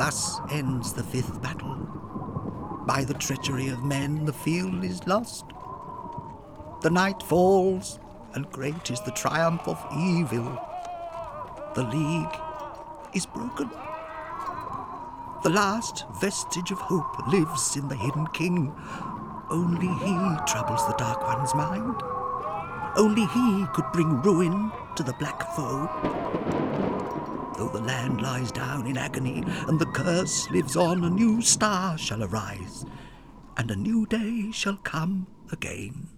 Thus ends the fifth battle. By the treachery of men, the field is lost. The night falls, and great is the triumph of evil. The league is broken. The last vestige of hope lives in the hidden king. Only he troubles the Dark One's mind. Only he could bring ruin to the black foe. Though the land lies down in agony and the curse lives on, a new star shall arise, and a new day shall come again.